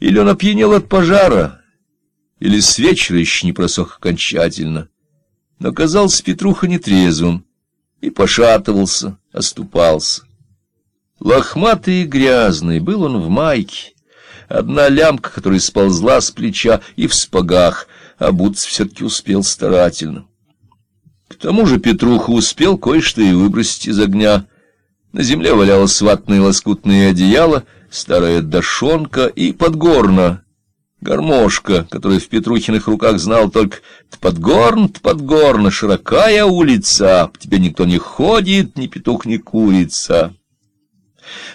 Или он опьянел от пожара, или с вечера еще не просох окончательно. Но казался Петруха нетрезвым и пошатывался, оступался. Лохматый и грязный был он в майке, одна лямка, которая сползла с плеча и в спагах, а будто все-таки успел старательно. К тому же Петруха успел кое-что и выбросить из огня. На земле валялось ватное лоскутное одеяло, старая дошонка и подгорна, гармошка, которую в Петрухиных руках знал только «Тподгорн, Тподгорна, широкая улица, тебе никто не ходит, ни петух, ни курица».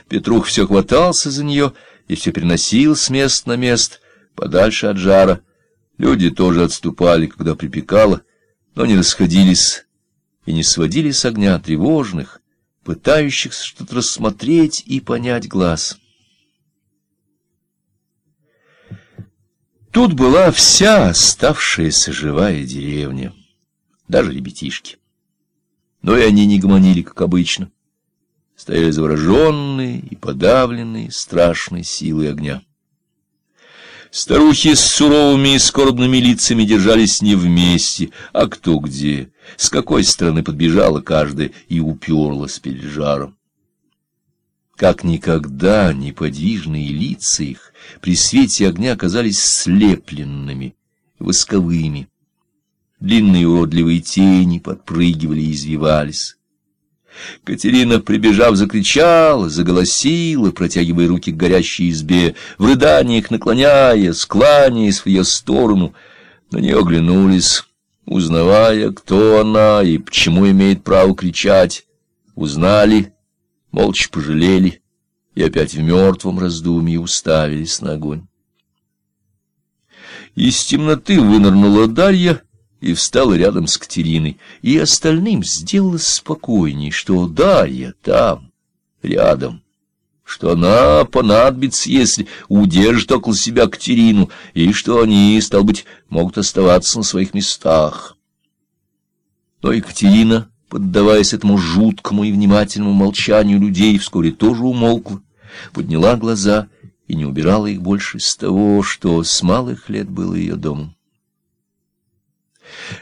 Петрух все хватался за нее и все переносил с места на место, подальше от жара. Люди тоже отступали, когда припекало, но не расходились и не сводили с огня тревожных, пытающихся что-то рассмотреть и понять глаз. Тут была вся оставшаяся живая деревня, даже ребятишки. Но и они не гомонили, как обычно. Стояли завороженные и подавленные страшной силой огня. Старухи с суровыми и скорбными лицами держались не вместе, а кто где, с какой стороны подбежала каждая и уперлась перед жаром. Как никогда неподвижные лица их при свете огня казались слепленными, восковыми. Длинные уродливые тени подпрыгивали и извивались. Катерина, прибежав, закричала, заголосила, протягивая руки к горящей избе, в рыданиях наклоняя, скланяясь в ее сторону. На нее оглянулись, узнавая, кто она и почему имеет право кричать. Узнали молча пожалели и опять в мертвом раздумье уставились на огонь. Из темноты вынырнула Дарья и встала рядом с Катериной, и остальным сделалось спокойней, что Дарья там, рядом, что она понадобится, если удержит около себя Катерину, и что они, стал быть, могут оставаться на своих местах. Но Екатерина поддаваясь этому жуткому и внимательному молчанию людей, вскоре тоже умолкла, подняла глаза и не убирала их больше с того, что с малых лет было ее домом.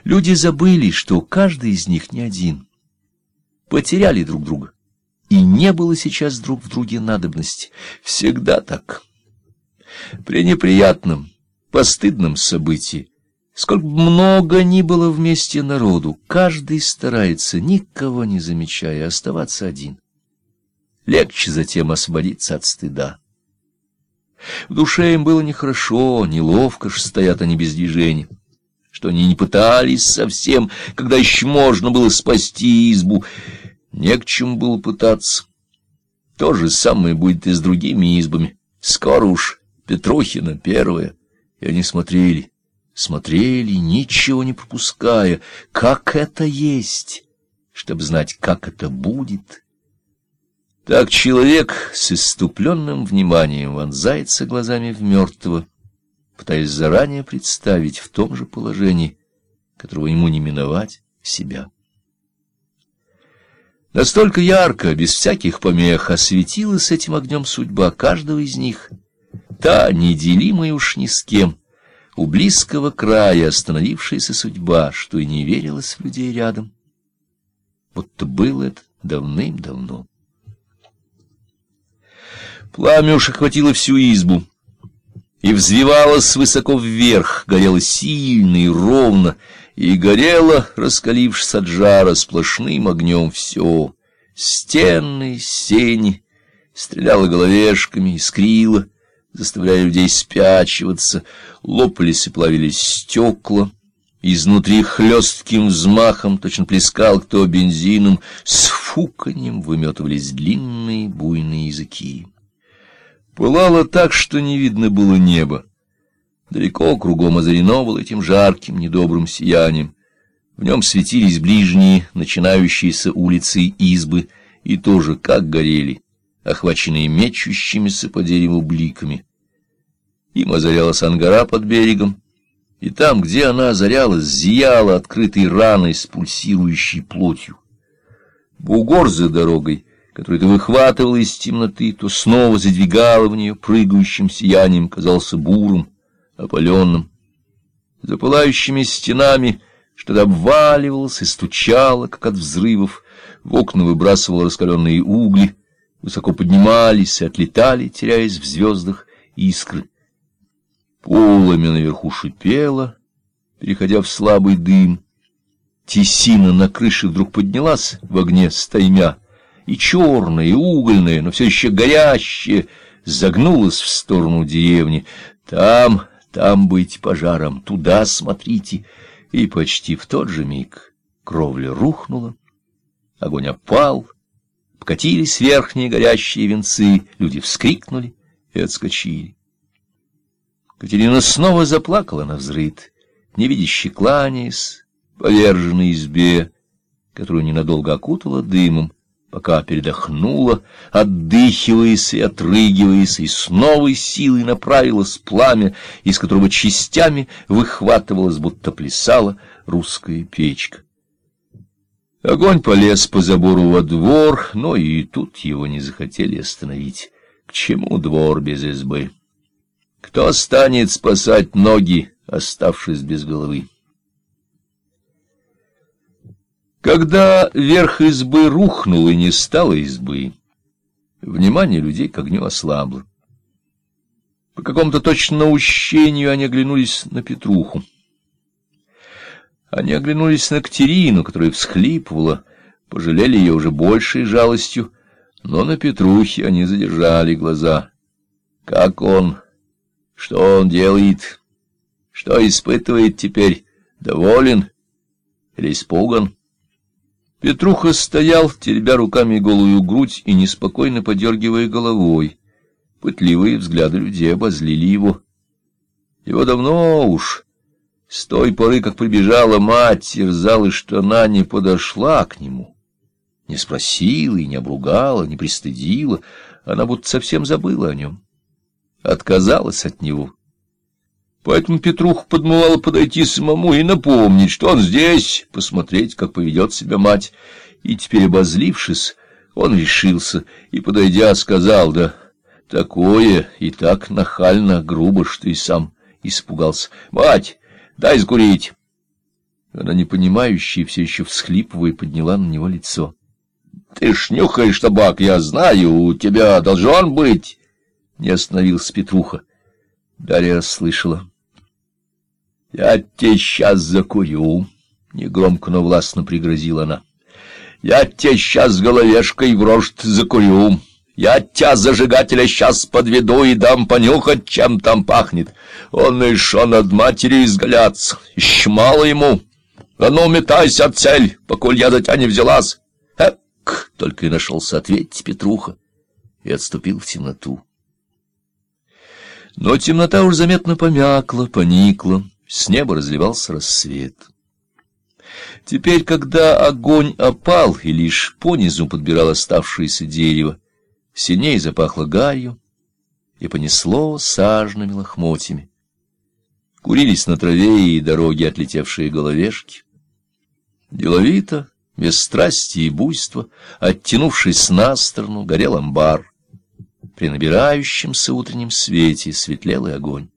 Люди забыли, что каждый из них не один. Потеряли друг друга. И не было сейчас друг в друге надобности. Всегда так. При неприятном, постыдном событии Сколько много ни было вместе народу, каждый старается, никого не замечая, оставаться один. Легче затем освободиться от стыда. В душе им было нехорошо, неловко, что стоят они без движения, что они не пытались совсем, когда еще можно было спасти избу. Не к чему было пытаться. То же самое будет и с другими избами. Скоро уж Петрухина первая, и они смотрели смотрели, ничего не пропуская, как это есть, чтобы знать, как это будет. Так человек с иступленным вниманием вонзается глазами в мертвого, пытаясь заранее представить в том же положении, которого ему не миновать, себя. Настолько ярко, без всяких помех, осветилась этим огнем судьба каждого из них, та, неделимая уж ни с кем — у близкого края остановившаяся судьба, что и не верилось в людей рядом. Вот-то было это давным-давно. Пламя уж охватило всю избу и взвивалось высоко вверх, горело сильно и ровно, и горело, раскалившись от жара, сплошным огнем все. Стены, сени, стреляло головешками, искрило, заставляя людей спячиваться, лопались и плавились стекла. Изнутри хлестким взмахом, точно плескал кто бензином, с фуканьем выметывались длинные буйные языки. Пылало так, что не видно было неба. Далеко кругом озарено было этим жарким, недобрым сиянием. В нем светились ближние, начинающиеся улицы избы, и тоже как горели охваченные мечущимися по дереву бликами. Им озарялась ангара под берегом, и там, где она озарялась, зияла открытой раной с пульсирующей плотью. Бугор за дорогой который то выхватывал из темноты, то снова задвигало в нее прыгающим сиянием, казался бурым, опаленным. За пылающими стенами что-то обваливалось и стучало, как от взрывов, в окна выбрасывало раскаленные угли, высоко поднимались и отлетали, теряясь в звездах искры. Полами наверху шипело, переходя в слабый дым. Тесина на крыше вдруг поднялась в огне стаймя, и черная, и угольная, но все еще горящая, загнулась в сторону деревни. Там, там быть пожаром, туда смотрите. И почти в тот же миг кровля рухнула, огонь опал, покатились верхние горящие венцы, люди вскрикнули и отскочили. Катерина снова заплакала на взрыд, невидяще кланяясь, поверженной избе, которую ненадолго окутала дымом, пока передохнула, отдыхиваясь и отрыгиваясь, и с новой силой направилась пламя, из которого частями выхватывалась, будто плясала русская печка. Огонь полез по забору во двор, но и тут его не захотели остановить. К чему двор без избы? Кто станет спасать ноги, оставшись без головы? Когда верх избы рухнул и не стало избы, внимание людей к огню ослабло. По какому-то точно наущению они оглянулись на Петруху. Они оглянулись на Катерину, которая всхлипывала, пожалели ее уже большей жалостью, но на Петрухе они задержали глаза. Как он? Что он делает? Что испытывает теперь? Доволен или испуган? Петруха стоял, теребя руками голую грудь и неспокойно подергивая головой. Пытливые взгляды людей обозлили его. Его давно уж, с той поры, как прибежала мать, терзала, что она не подошла к нему. Не спросила и не обругала, не пристыдила, она будто совсем забыла о нем. Отказалась от него. Поэтому Петрух подмывал подойти самому и напомнить, что он здесь, посмотреть, как поведет себя мать. И теперь, обозлившись, он решился и, подойдя, сказал, да такое и так нахально, грубо, что и сам испугался. «Мать, дай сгурить!» Она, непонимающая, все еще всхлипывая, подняла на него лицо. «Ты ж нюхаешь табак, я знаю, у тебя должен быть!» Не остановился Петруха. Дарья расслышала. — Я тебе сейчас закурю, — негромко, но властно пригрозила она. — Я тебе сейчас головешкой в рожь закурю. Я тебя, зажигателя, сейчас подведу и дам понюхать, чем там пахнет. Он еще над матерью изгаляться. Еще мало ему. А ну, метайся, цель, покуль я до тебя не взялась. Эк, только и нашелся ответить Петруха и отступил в темноту. Но темнота уж заметно помякла, поникла. С неба разливался рассвет. Теперь, когда огонь опал и лишь понизу подбирал оставшееся дерево, синей запахло гарью и понесло сажными лохмотьями. Курились на траве и дороге отлетевшие головешки. Деловито, без страсти и буйства, оттянувшись на сторону, горел амбар. При набирающемся утреннем свете светлел и огонь.